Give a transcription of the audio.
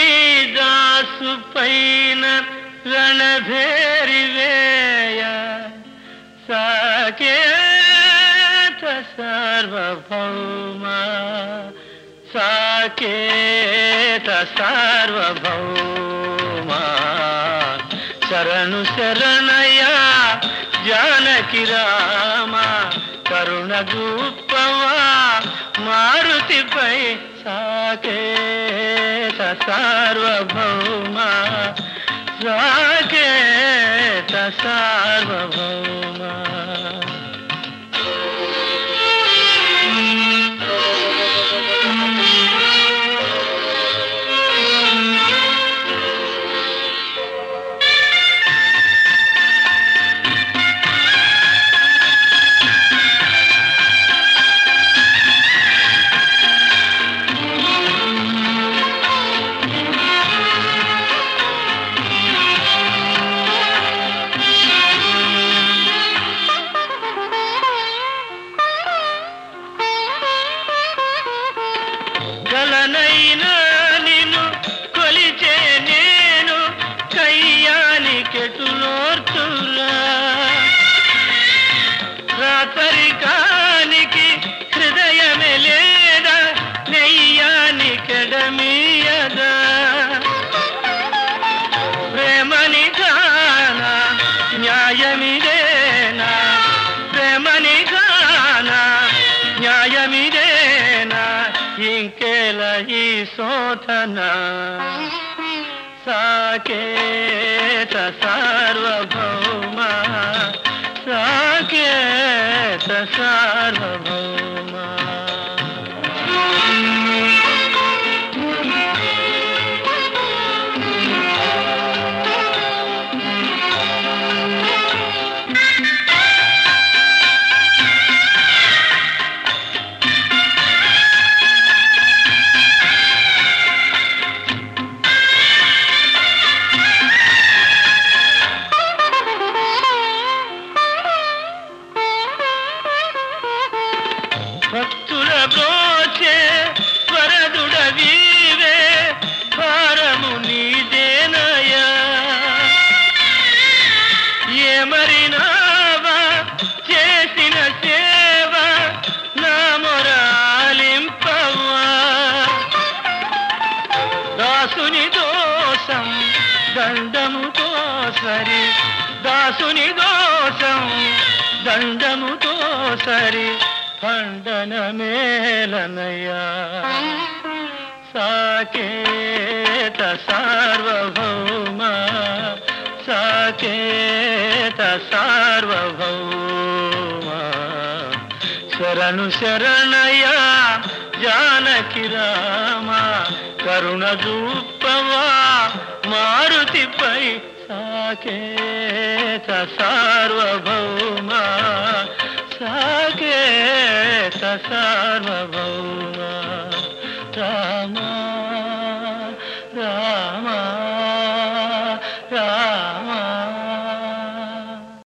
నీదాసు పైన రణధేరివేయ సాకేత సార్వభౌమ సాకేత సార్వభౌమ శరణు శరణయా జానకి రామ కరుణ గూపవా మారుతిపై సాకేత సార్వభౌమ సాకేత సార్వభౌమ தனை लही शोधना। साकेत सार्वभौमा। साकेत सार्वभौम। దాసుని దోషం దండముతో సరి దాసుని దోషం దండముతో సరి ఖండన మేలనయ్యా. సాకేత సార్వభౌమ సాకేత సార్వభౌమ. శరణు శరణయ జానకి రామా కరుణ దూపవా మారుతిపై సాకేత సార్వభౌమ సాకేత సార్వభౌమ.